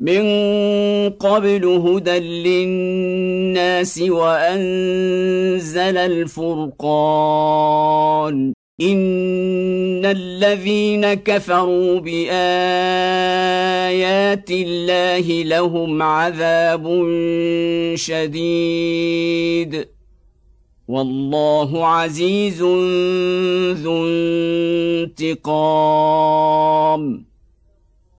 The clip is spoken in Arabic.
من قبل هدى للناس وأنزل الفرقان. إن الذين كفروا بآيات الله لهم عذاب شديد. والله عزيز ذو انتقام.